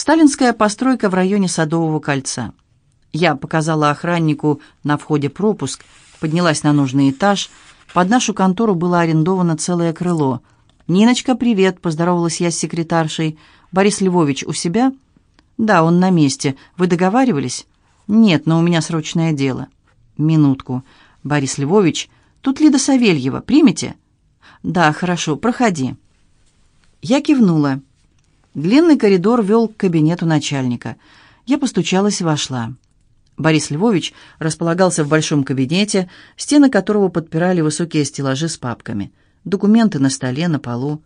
Сталинская постройка в районе Садового кольца. Я показала охраннику на входе пропуск, поднялась на нужный этаж. Под нашу контору было арендовано целое крыло. «Ниночка, привет!» — поздоровалась я с секретаршей. «Борис Львович у себя?» «Да, он на месте. Вы договаривались?» «Нет, но у меня срочное дело». «Минутку. Борис Львович, тут Лида Савельева. Примете?» «Да, хорошо. Проходи». Я кивнула. Длинный коридор вел к кабинету начальника. Я постучалась и вошла. Борис Львович располагался в большом кабинете, стены которого подпирали высокие стеллажи с папками. Документы на столе, на полу.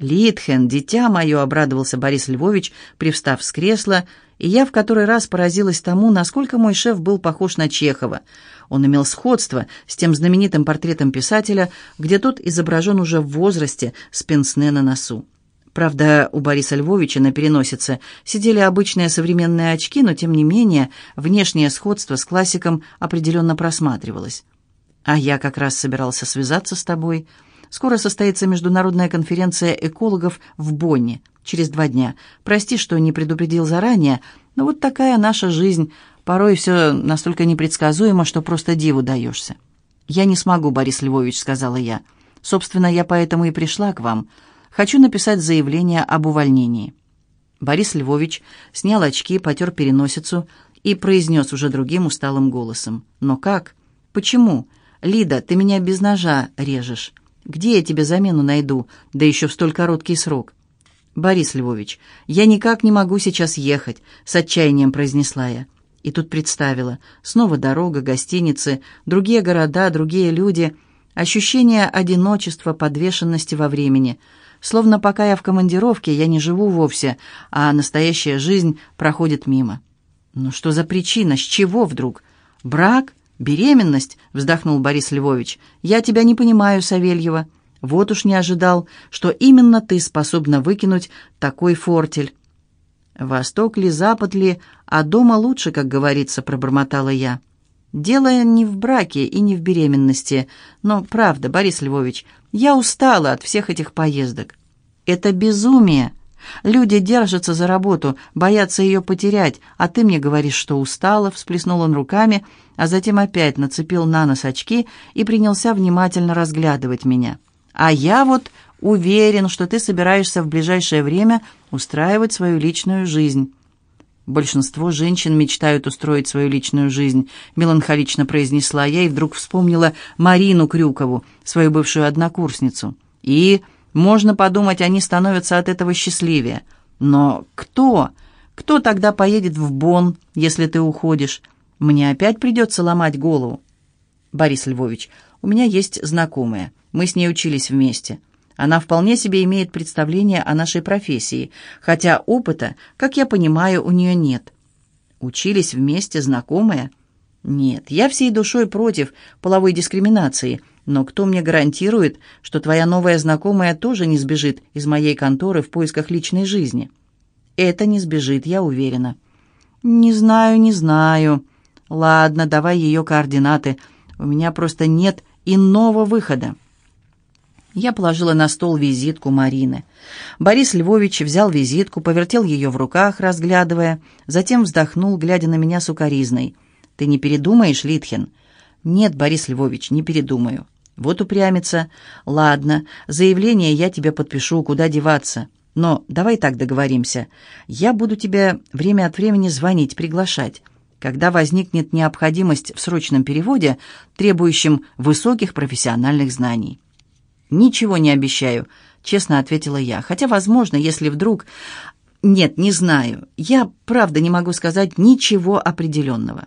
«Литхен, дитя мое!» — обрадовался Борис Львович, привстав с кресла, и я в который раз поразилась тому, насколько мой шеф был похож на Чехова. Он имел сходство с тем знаменитым портретом писателя, где тот изображен уже в возрасте с пенсне на носу. Правда, у Бориса Львовича на переносице сидели обычные современные очки, но, тем не менее, внешнее сходство с классиком определенно просматривалось. «А я как раз собирался связаться с тобой. Скоро состоится международная конференция экологов в Бонне, через два дня. Прости, что не предупредил заранее, но вот такая наша жизнь. Порой все настолько непредсказуемо, что просто диву даешься». «Я не смогу, Борис Львович», — сказала я. «Собственно, я поэтому и пришла к вам». Хочу написать заявление об увольнении». Борис Львович снял очки, потер переносицу и произнес уже другим усталым голосом. «Но как? Почему? Лида, ты меня без ножа режешь. Где я тебе замену найду, да еще в столь короткий срок?» «Борис Львович, я никак не могу сейчас ехать», — с отчаянием произнесла я. И тут представила. Снова дорога, гостиницы, другие города, другие люди. Ощущение одиночества, подвешенности во времени — Словно пока я в командировке, я не живу вовсе, а настоящая жизнь проходит мимо. «Ну что за причина? С чего вдруг? Брак? Беременность?» — вздохнул Борис Львович. «Я тебя не понимаю, Савельева. Вот уж не ожидал, что именно ты способна выкинуть такой фортель». «Восток ли, запад ли, а дома лучше, как говорится», — пробормотала я. «Дело не в браке и не в беременности, но, правда, Борис Львович, я устала от всех этих поездок. Это безумие. Люди держатся за работу, боятся ее потерять, а ты мне говоришь, что устала, всплеснул он руками, а затем опять нацепил на нос очки и принялся внимательно разглядывать меня. А я вот уверен, что ты собираешься в ближайшее время устраивать свою личную жизнь. «Большинство женщин мечтают устроить свою личную жизнь», — меланхолично произнесла я и вдруг вспомнила Марину Крюкову, свою бывшую однокурсницу. «И, можно подумать, они становятся от этого счастливее. Но кто? Кто тогда поедет в Бонн, если ты уходишь? Мне опять придется ломать голову». «Борис Львович, у меня есть знакомая. Мы с ней учились вместе». Она вполне себе имеет представление о нашей профессии, хотя опыта, как я понимаю, у нее нет. Учились вместе, знакомые? Нет, я всей душой против половой дискриминации, но кто мне гарантирует, что твоя новая знакомая тоже не сбежит из моей конторы в поисках личной жизни? Это не сбежит, я уверена. Не знаю, не знаю. Ладно, давай ее координаты. У меня просто нет иного выхода. Я положила на стол визитку Марины. Борис Львович взял визитку, повертел ее в руках, разглядывая, затем вздохнул, глядя на меня сукоризной. «Ты не передумаешь, Литхин?» «Нет, Борис Львович, не передумаю». «Вот упрямится. Ладно, заявление я тебе подпишу, куда деваться. Но давай так договоримся. Я буду тебе время от времени звонить, приглашать» когда возникнет необходимость в срочном переводе, требующем высоких профессиональных знаний. «Ничего не обещаю», — честно ответила я. «Хотя, возможно, если вдруг...» «Нет, не знаю. Я, правда, не могу сказать ничего определенного».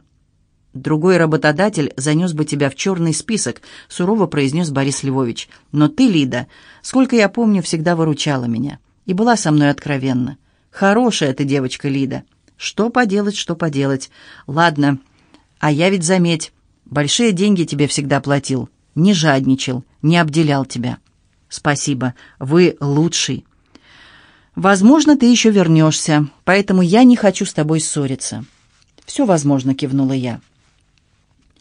«Другой работодатель занес бы тебя в черный список», — сурово произнес Борис Львович. «Но ты, Лида, сколько я помню, всегда выручала меня. И была со мной откровенна. Хорошая ты девочка, Лида. Что поделать, что поделать. Ладно, а я ведь, заметь, большие деньги тебе всегда платил не жадничал, не обделял тебя. Спасибо, вы лучший. Возможно, ты еще вернешься, поэтому я не хочу с тобой ссориться. Все возможно, кивнула я.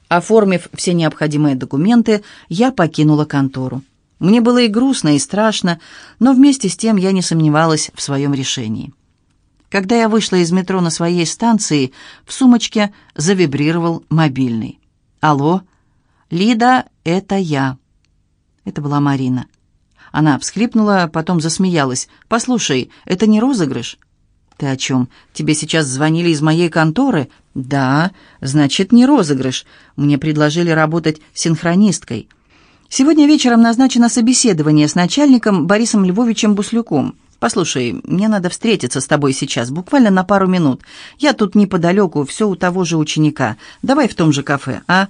Оформив все необходимые документы, я покинула контору. Мне было и грустно, и страшно, но вместе с тем я не сомневалась в своем решении. Когда я вышла из метро на своей станции, в сумочке завибрировал мобильный. «Алло? Лида, это я». Это была Марина. Она всхлипнула, потом засмеялась. «Послушай, это не розыгрыш?» «Ты о чем? Тебе сейчас звонили из моей конторы?» «Да, значит, не розыгрыш. Мне предложили работать синхронисткой. Сегодня вечером назначено собеседование с начальником Борисом Львовичем Буслюком. Послушай, мне надо встретиться с тобой сейчас, буквально на пару минут. Я тут неподалеку, все у того же ученика. Давай в том же кафе, а?»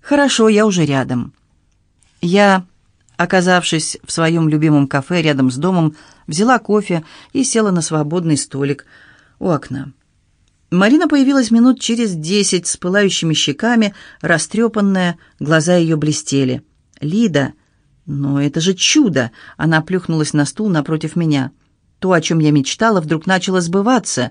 «Хорошо, я уже рядом». Я Оказавшись в своем любимом кафе рядом с домом, взяла кофе и села на свободный столик у окна. Марина появилась минут через десять с пылающими щеками, растрепанная, глаза ее блестели. «Лида! Но это же чудо!» Она плюхнулась на стул напротив меня. «То, о чем я мечтала, вдруг начало сбываться.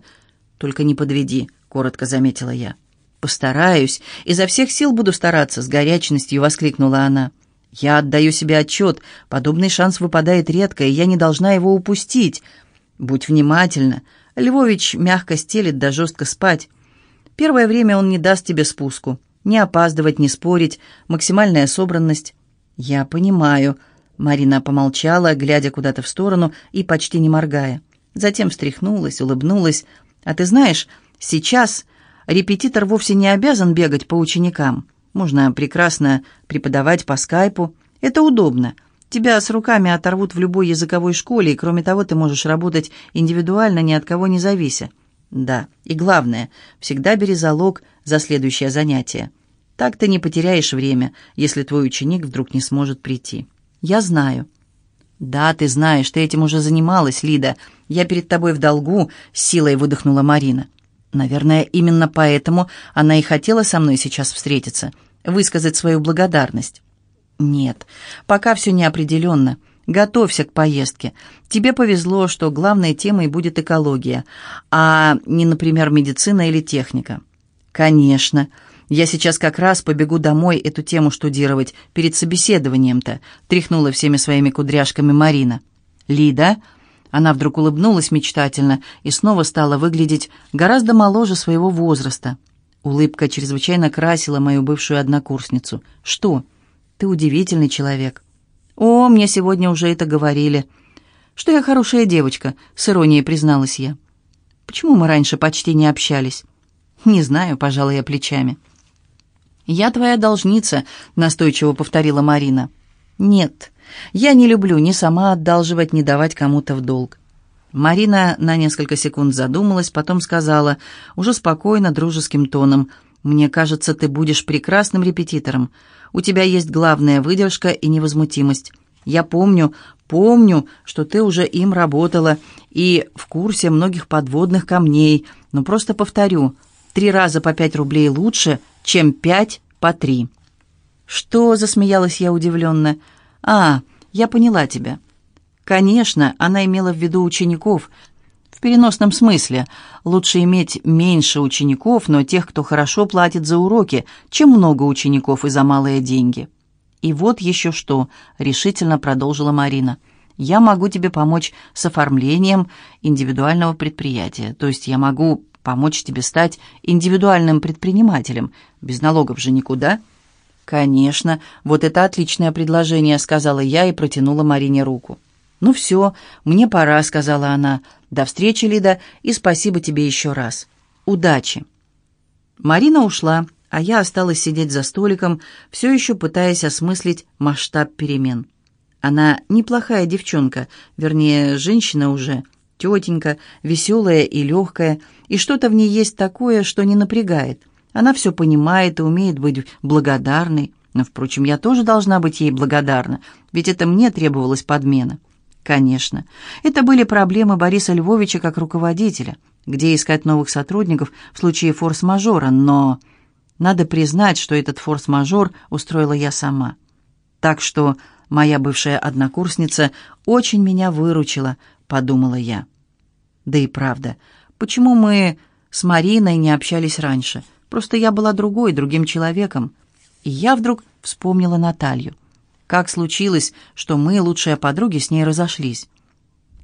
Только не подведи», — коротко заметила я. «Постараюсь. Изо всех сил буду стараться», — с горячностью воскликнула она. Я отдаю себе отчет, подобный шанс выпадает редко, и я не должна его упустить. Будь внимательна. Львович мягко стелит да жестко спать. Первое время он не даст тебе спуску. Не опаздывать, не спорить, максимальная собранность. Я понимаю. Марина помолчала, глядя куда-то в сторону и почти не моргая. Затем встряхнулась, улыбнулась. А ты знаешь, сейчас репетитор вовсе не обязан бегать по ученикам. Можно прекрасно преподавать по скайпу. Это удобно. Тебя с руками оторвут в любой языковой школе, и кроме того, ты можешь работать индивидуально, ни от кого не завися. Да, и главное, всегда бери залог за следующее занятие. Так ты не потеряешь время, если твой ученик вдруг не сможет прийти. Я знаю. Да, ты знаешь, ты этим уже занималась, Лида. Я перед тобой в долгу, с силой выдохнула Марина. Наверное, именно поэтому она и хотела со мной сейчас встретиться — высказать свою благодарность. Нет, пока все неопределенно. Готовься к поездке. Тебе повезло, что главной темой будет экология, а не, например, медицина или техника. Конечно. Я сейчас как раз побегу домой эту тему штудировать перед собеседованием-то, тряхнула всеми своими кудряшками Марина. Лида, она вдруг улыбнулась мечтательно и снова стала выглядеть гораздо моложе своего возраста. Улыбка чрезвычайно красила мою бывшую однокурсницу. «Что? Ты удивительный человек». «О, мне сегодня уже это говорили». «Что я хорошая девочка», — с иронией призналась я. «Почему мы раньше почти не общались?» «Не знаю», — пожала я плечами. «Я твоя должница», — настойчиво повторила Марина. «Нет, я не люблю ни сама одалживать, ни давать кому-то в долг. Марина на несколько секунд задумалась, потом сказала, уже спокойно, дружеским тоном, «Мне кажется, ты будешь прекрасным репетитором. У тебя есть главная выдержка и невозмутимость. Я помню, помню, что ты уже им работала и в курсе многих подводных камней, но просто повторю, три раза по пять рублей лучше, чем пять по три». «Что?» — засмеялась я удивленно. «А, я поняла тебя». Конечно, она имела в виду учеников. В переносном смысле. Лучше иметь меньше учеников, но тех, кто хорошо платит за уроки, чем много учеников и за малые деньги. «И вот еще что», — решительно продолжила Марина. «Я могу тебе помочь с оформлением индивидуального предприятия. То есть я могу помочь тебе стать индивидуальным предпринимателем. Без налогов же никуда». «Конечно, вот это отличное предложение», — сказала я и протянула Марине руку. «Ну все, мне пора», — сказала она. «До встречи, Лида, и спасибо тебе еще раз. Удачи». Марина ушла, а я осталась сидеть за столиком, все еще пытаясь осмыслить масштаб перемен. Она неплохая девчонка, вернее, женщина уже, тетенька, веселая и легкая, и что-то в ней есть такое, что не напрягает. Она все понимает и умеет быть благодарной. Но, впрочем, я тоже должна быть ей благодарна, ведь это мне требовалась подмена. Конечно, это были проблемы Бориса Львовича как руководителя, где искать новых сотрудников в случае форс-мажора, но надо признать, что этот форс-мажор устроила я сама. Так что моя бывшая однокурсница очень меня выручила, подумала я. Да и правда, почему мы с Мариной не общались раньше? Просто я была другой, другим человеком. И я вдруг вспомнила Наталью. Как случилось, что мы, лучшие подруги, с ней разошлись?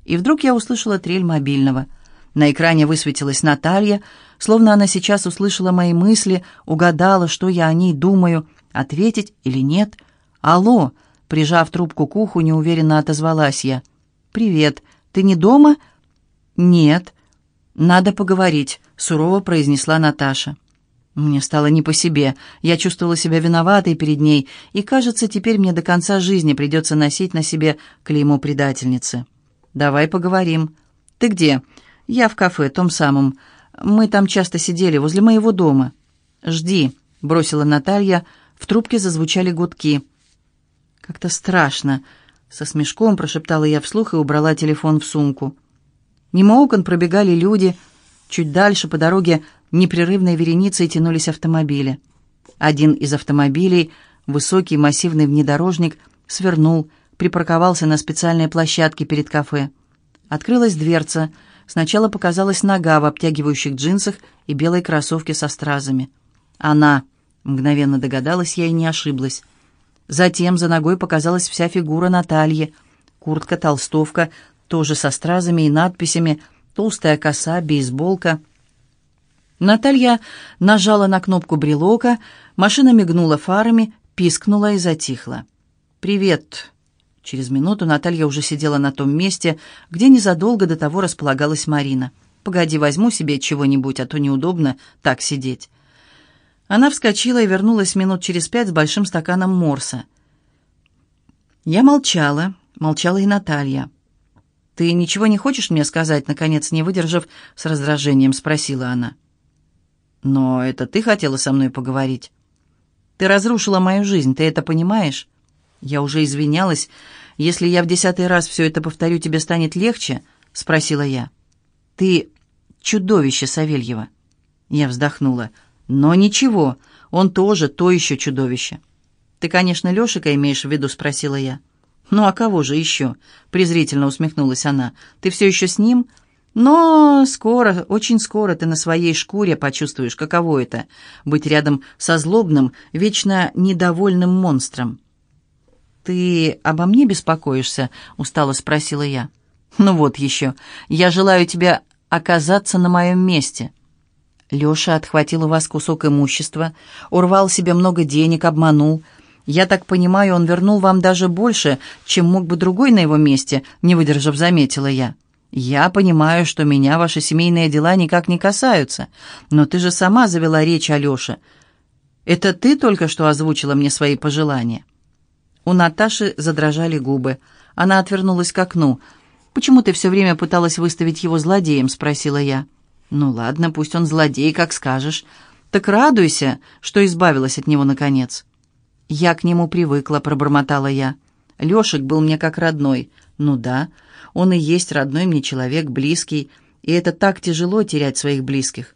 И вдруг я услышала трель мобильного. На экране высветилась Наталья, словно она сейчас услышала мои мысли, угадала, что я о ней думаю, ответить или нет. «Алло!» — прижав трубку к уху, неуверенно отозвалась я. «Привет. Ты не дома?» «Нет». «Надо поговорить», — сурово произнесла Наташа. Мне стало не по себе. Я чувствовала себя виноватой перед ней, и, кажется, теперь мне до конца жизни придется носить на себе клеймо предательницы. «Давай поговорим». «Ты где?» «Я в кафе, том самом. Мы там часто сидели, возле моего дома». «Жди», — бросила Наталья. В трубке зазвучали гудки. «Как-то страшно», — со смешком прошептала я вслух и убрала телефон в сумку. Мимо окон пробегали люди. Чуть дальше по дороге непрерывной вереницей тянулись автомобили. Один из автомобилей, высокий массивный внедорожник, свернул, припарковался на специальной площадке перед кафе. Открылась дверца. Сначала показалась нога в обтягивающих джинсах и белой кроссовке со стразами. Она, мгновенно догадалась я и не ошиблась. Затем за ногой показалась вся фигура Натальи. Куртка, толстовка, тоже со стразами и надписями, толстая коса, бейсболка. Наталья нажала на кнопку брелока, машина мигнула фарами, пискнула и затихла. «Привет!» Через минуту Наталья уже сидела на том месте, где незадолго до того располагалась Марина. «Погоди, возьму себе чего-нибудь, а то неудобно так сидеть». Она вскочила и вернулась минут через пять с большим стаканом морса. Я молчала, молчала и Наталья. «Ты ничего не хочешь мне сказать?» Наконец, не выдержав, с раздражением спросила она. «Но это ты хотела со мной поговорить?» «Ты разрушила мою жизнь, ты это понимаешь?» Я уже извинялась. «Если я в десятый раз все это повторю, тебе станет легче?» — спросила я. «Ты чудовище, Савельева». Я вздохнула. «Но ничего, он тоже то еще чудовище». «Ты, конечно, Лешика имеешь в виду?» — спросила я. «Ну а кого же еще?» — презрительно усмехнулась она. «Ты все еще с ним?» «Но скоро, очень скоро ты на своей шкуре почувствуешь, каково это — быть рядом со злобным, вечно недовольным монстром». «Ты обо мне беспокоишься?» — устало спросила я. «Ну вот еще. Я желаю тебе оказаться на моем месте». Леша отхватил у вас кусок имущества, урвал себе много денег, обманул — я так понимаю, он вернул вам даже больше, чем мог бы другой на его месте, не выдержав, заметила я. Я понимаю, что меня ваши семейные дела никак не касаются, но ты же сама завела речь Лёше. Это ты только что озвучила мне свои пожелания?» У Наташи задрожали губы. Она отвернулась к окну. «Почему ты все время пыталась выставить его злодеем?» — спросила я. «Ну ладно, пусть он злодей, как скажешь. Так радуйся, что избавилась от него наконец». «Я к нему привыкла», — пробормотала я. «Лешек был мне как родной». «Ну да, он и есть родной мне человек, близкий, и это так тяжело терять своих близких».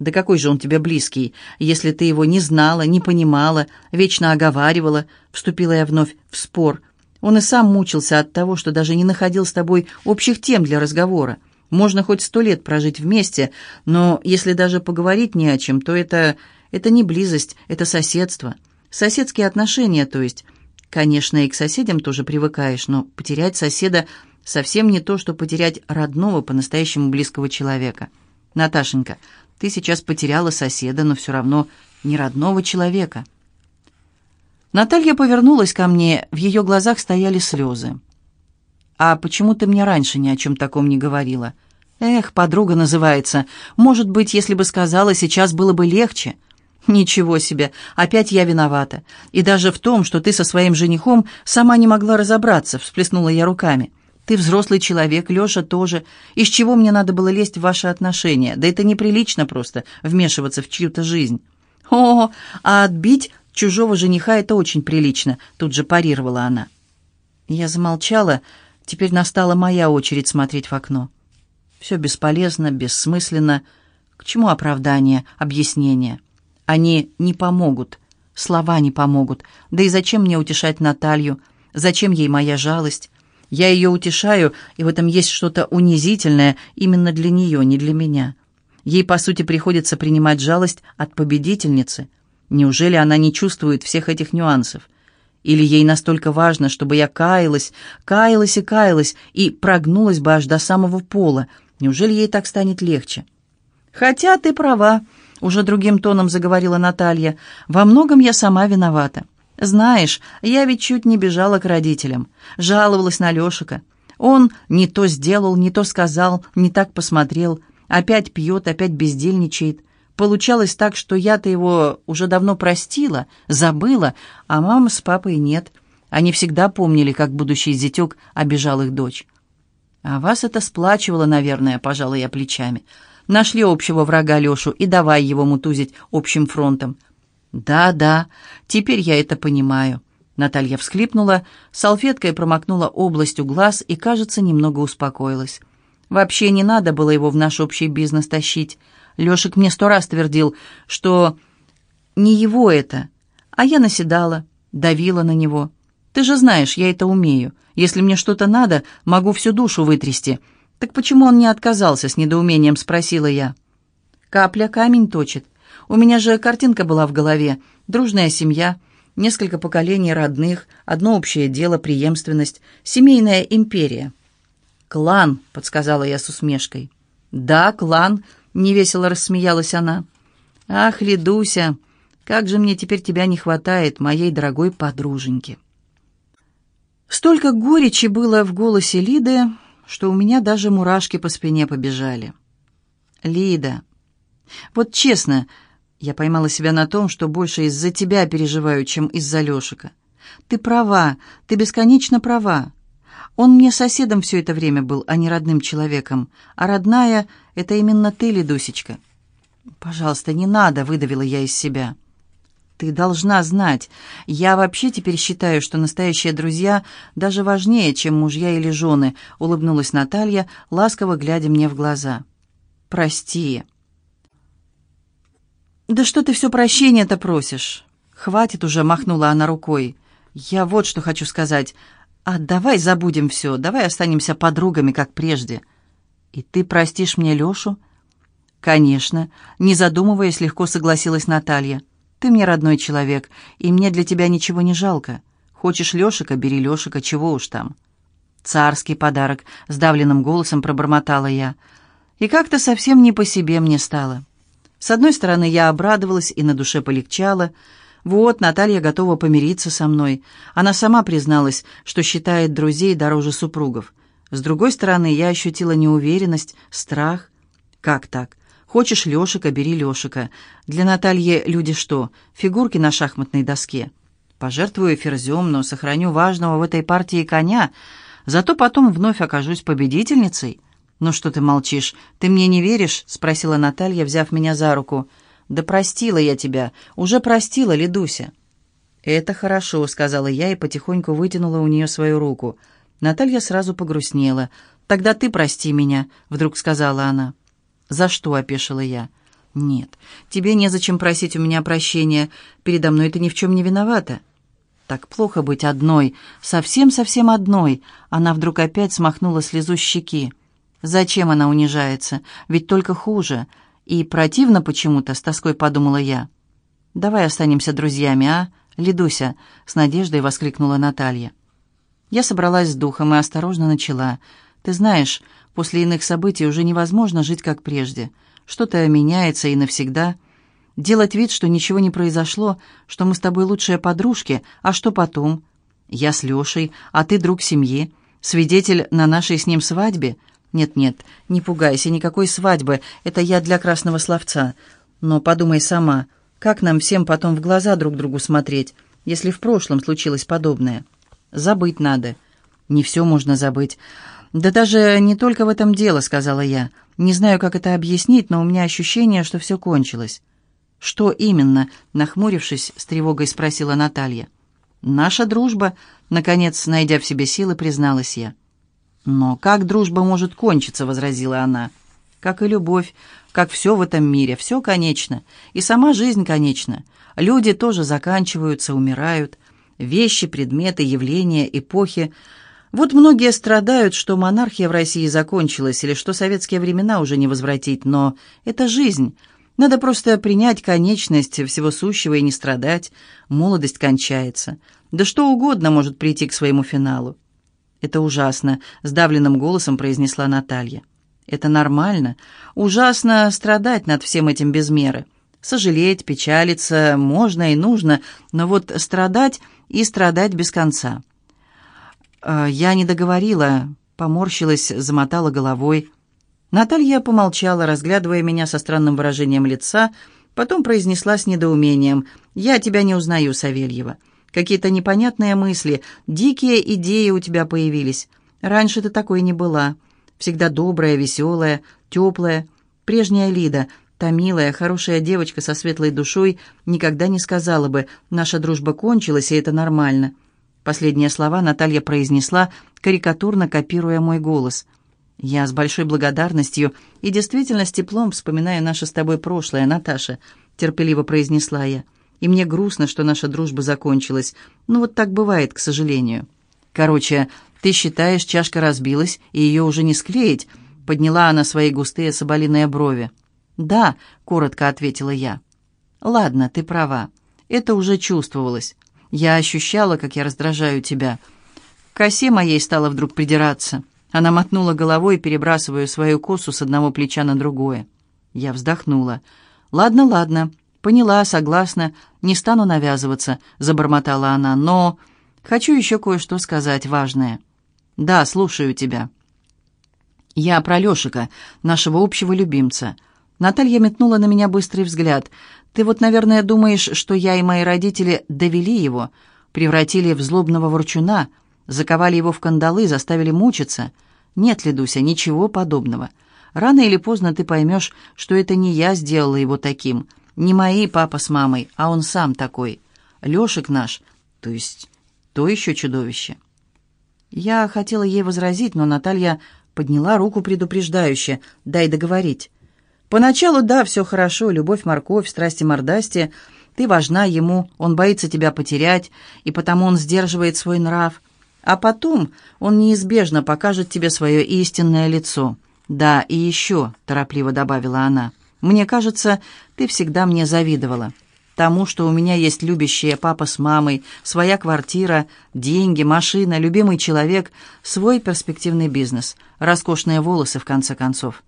«Да какой же он тебе близкий, если ты его не знала, не понимала, вечно оговаривала?» Вступила я вновь в спор. Он и сам мучился от того, что даже не находил с тобой общих тем для разговора. Можно хоть сто лет прожить вместе, но если даже поговорить не о чем, то это... это не близость, это соседство. Соседские отношения, то есть. Конечно, и к соседям тоже привыкаешь, но потерять соседа совсем не то, что потерять родного, по-настоящему близкого человека. Наташенька, ты сейчас потеряла соседа, но все равно не родного человека. Наталья повернулась ко мне, в ее глазах стояли слезы. «А почему ты мне раньше ни о чем таком не говорила?» «Эх, подруга называется. Может быть, если бы сказала, сейчас было бы легче. «Ничего себе! Опять я виновата. И даже в том, что ты со своим женихом сама не могла разобраться», — всплеснула я руками. «Ты взрослый человек, Леша тоже. Из чего мне надо было лезть в ваши отношения? Да это неприлично просто, вмешиваться в чью-то жизнь». «О, а отбить чужого жениха — это очень прилично», — тут же парировала она. Я замолчала. Теперь настала моя очередь смотреть в окно. Все бесполезно, бессмысленно. К чему оправдание, объяснение?» Они не помогут, слова не помогут. Да и зачем мне утешать Наталью? Зачем ей моя жалость? Я ее утешаю, и в этом есть что-то унизительное именно для нее, не для меня. Ей, по сути, приходится принимать жалость от победительницы. Неужели она не чувствует всех этих нюансов? Или ей настолько важно, чтобы я каялась, каялась и каялась, и прогнулась бы аж до самого пола, Неужели ей так станет легче? «Хотя ты права», — уже другим тоном заговорила Наталья. «Во многом я сама виновата. Знаешь, я ведь чуть не бежала к родителям. Жаловалась на Лешика. Он не то сделал, не то сказал, не так посмотрел. Опять пьет, опять бездельничает. Получалось так, что я-то его уже давно простила, забыла, а мама с папой нет. Они всегда помнили, как будущий зятек обижал их дочь. «А вас это сплачивало, наверное», — пожала я плечами. «Нашли общего врага Лешу и давай его мутузить общим фронтом». «Да, да, теперь я это понимаю». Наталья всхлипнула, салфеткой промокнула область у глаз и, кажется, немного успокоилась. «Вообще не надо было его в наш общий бизнес тащить. Лешек мне сто раз твердил, что не его это, а я наседала, давила на него. Ты же знаешь, я это умею. Если мне что-то надо, могу всю душу вытрясти. Так почему он не отказался, с недоумением спросила я. Капля камень точит. У меня же картинка была в голове. Дружная семья, несколько поколений родных, одно общее дело, преемственность, семейная империя. «Клан», — подсказала я с усмешкой. «Да, клан», Невесело рассмеялась она. «Ах, Лидуся, как же мне теперь тебя не хватает, моей дорогой подруженьки!» Столько горечи было в голосе Лиды, что у меня даже мурашки по спине побежали. «Лида, вот честно, я поймала себя на том, что больше из-за тебя переживаю, чем из-за Лешика. Ты права, ты бесконечно права. Он мне соседом все это время был, а не родным человеком. А родная — это именно ты, Лидусечка. «Пожалуйста, не надо», — выдавила я из себя. «Ты должна знать. Я вообще теперь считаю, что настоящие друзья даже важнее, чем мужья или жены», — улыбнулась Наталья, ласково глядя мне в глаза. «Прости». «Да что ты все прощения-то просишь?» «Хватит уже», — махнула она рукой. «Я вот что хочу сказать. «А давай забудем все, давай останемся подругами, как прежде». «И ты простишь мне Лешу?» «Конечно», — не задумываясь, легко согласилась Наталья. «Ты мне родной человек, и мне для тебя ничего не жалко. Хочешь Лешика, бери Лешика, чего уж там». «Царский подарок», — сдавленным голосом пробормотала я. И как-то совсем не по себе мне стало. С одной стороны, я обрадовалась и на душе полегчало — вот, Наталья готова помириться со мной. Она сама призналась, что считает друзей дороже супругов. С другой стороны, я ощутила неуверенность, страх. Как так? Хочешь Лешика, бери Лешика. Для Натальи люди что, фигурки на шахматной доске? Пожертвую ферзем, но сохраню важного в этой партии коня. Зато потом вновь окажусь победительницей. «Ну что ты молчишь? Ты мне не веришь?» — спросила Наталья, взяв меня за руку. «Да простила я тебя, уже простила, Ледуся». «Это хорошо», — сказала я и потихоньку вытянула у нее свою руку. Наталья сразу погрустнела. «Тогда ты прости меня», — вдруг сказала она. «За что?» — опешила я. «Нет, тебе незачем просить у меня прощения. Передо мной ты ни в чем не виновата». «Так плохо быть одной, совсем-совсем одной». Она вдруг опять смахнула слезу с щеки. «Зачем она унижается? Ведь только хуже. И противно почему-то, с тоской подумала я. «Давай останемся друзьями, а, Лидуся?» — с надеждой воскликнула Наталья. Я собралась с духом и осторожно начала. «Ты знаешь, после иных событий уже невозможно жить как прежде. Что-то меняется и навсегда. Делать вид, что ничего не произошло, что мы с тобой лучшие подружки, а что потом? Я с Лешей, а ты друг семьи, свидетель на нашей с ним свадьбе. «Нет-нет, не пугайся, никакой свадьбы, это я для красного словца. Но подумай сама, как нам всем потом в глаза друг другу смотреть, если в прошлом случилось подобное? Забыть надо. Не все можно забыть. Да даже не только в этом дело, сказала я. Не знаю, как это объяснить, но у меня ощущение, что все кончилось. «Что именно?» — нахмурившись, с тревогой спросила Наталья. «Наша дружба», — наконец, найдя в себе силы, призналась я. «Но как дружба может кончиться?» — возразила она. «Как и любовь, как все в этом мире, все конечно. И сама жизнь конечна. Люди тоже заканчиваются, умирают. Вещи, предметы, явления, эпохи. Вот многие страдают, что монархия в России закончилась или что советские времена уже не возвратить, но это жизнь». Надо просто принять конечность всего сущего и не страдать. Молодость кончается. Да что угодно может прийти к своему финалу. «Это ужасно», — сдавленным голосом произнесла Наталья. Это нормально. Ужасно страдать над всем этим без меры. Сожалеть, печалиться можно и нужно, но вот страдать и страдать без конца. Э, я не договорила, поморщилась, замотала головой. Наталья помолчала, разглядывая меня со странным выражением лица, потом произнесла с недоумением. «Я тебя не узнаю, Савельева. Какие-то непонятные мысли, дикие идеи у тебя появились. Раньше ты такой не была. Всегда добрая, веселая, теплая. Прежняя Лида, та милая, хорошая девочка со светлой душой, никогда не сказала бы «наша дружба кончилась, и это нормально». Последние слова Наталья произнесла, карикатурно копируя мой голос. «Я с большой благодарностью и действительно с теплом вспоминаю наше с тобой прошлое, Наташа», — терпеливо произнесла я. «И мне грустно, что наша дружба закончилась. Ну вот так бывает, к сожалению». «Короче, ты считаешь, чашка разбилась, и ее уже не склеить?» — подняла она свои густые соболиные брови. «Да», — коротко ответила я. «Ладно, ты права. Это уже чувствовалось. Я ощущала, как я раздражаю тебя. К косе моей стала вдруг придираться. Она мотнула головой, перебрасывая свою косу с одного плеча на другое. Я вздохнула. «Ладно, ладно. Поняла, согласна. Не стану навязываться», — забормотала она. «Но хочу еще кое-что сказать важное». «Да, слушаю тебя». «Я про Лешика, нашего общего любимца». Наталья метнула на меня быстрый взгляд. Ты вот, наверное, думаешь, что я и мои родители довели его, превратили в злобного ворчуна, заковали его в кандалы, заставили мучиться. Нет, Ледуся, ничего подобного. Рано или поздно ты поймешь, что это не я сделала его таким, не мои папа с мамой, а он сам такой. Лешик наш, то есть то еще чудовище. Я хотела ей возразить, но Наталья подняла руку предупреждающе. «Дай договорить». Поначалу, да, все хорошо, любовь-морковь, страсти-мордасти. Ты важна ему, он боится тебя потерять, и потому он сдерживает свой нрав. А потом он неизбежно покажет тебе свое истинное лицо. Да, и еще, торопливо добавила она, мне кажется, ты всегда мне завидовала. Тому, что у меня есть любящие папа с мамой, своя квартира, деньги, машина, любимый человек, свой перспективный бизнес, роскошные волосы, в конце концов.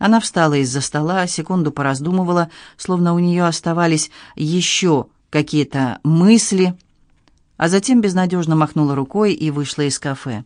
Она встала из-за стола, секунду пораздумывала, словно у нее оставались еще какие-то мысли, а затем безнадежно махнула рукой и вышла из кафе.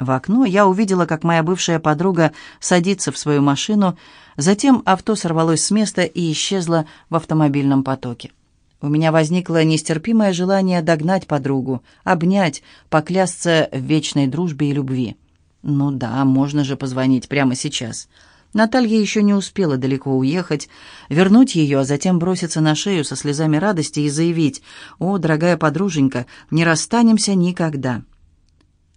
В окно я увидела, как моя бывшая подруга садится в свою машину, затем авто сорвалось с места и исчезло в автомобильном потоке. У меня возникло нестерпимое желание догнать подругу, обнять, поклясться в вечной дружбе и любви. Ну да, можно же позвонить прямо сейчас. Наталья еще не успела далеко уехать, вернуть ее, а затем броситься на шею со слезами радости и заявить «О, дорогая подруженька, не расстанемся никогда».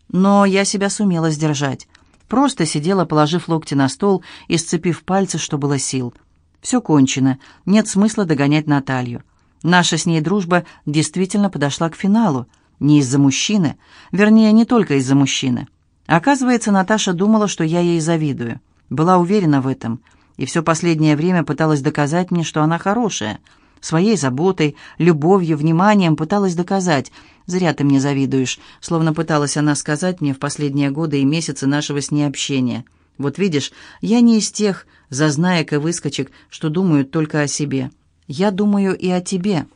Но я себя сумела сдержать. Просто сидела, положив локти на стол и сцепив пальцы, что было сил. Все кончено, нет смысла догонять Наталью. Наша с ней дружба действительно подошла к финалу. Не из-за мужчины, вернее, не только из-за мужчины. Оказывается, Наташа думала, что я ей завидую. Была уверена в этом, и все последнее время пыталась доказать мне, что она хорошая. Своей заботой, любовью, вниманием пыталась доказать. «Зря ты мне завидуешь», словно пыталась она сказать мне в последние годы и месяцы нашего с ней общения. «Вот видишь, я не из тех зазнаек и выскочек, что думают только о себе. Я думаю и о тебе».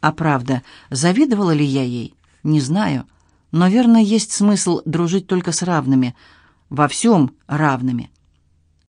А правда, завидовала ли я ей? Не знаю. Но, верно, есть смысл дружить только с равными, во всем равными.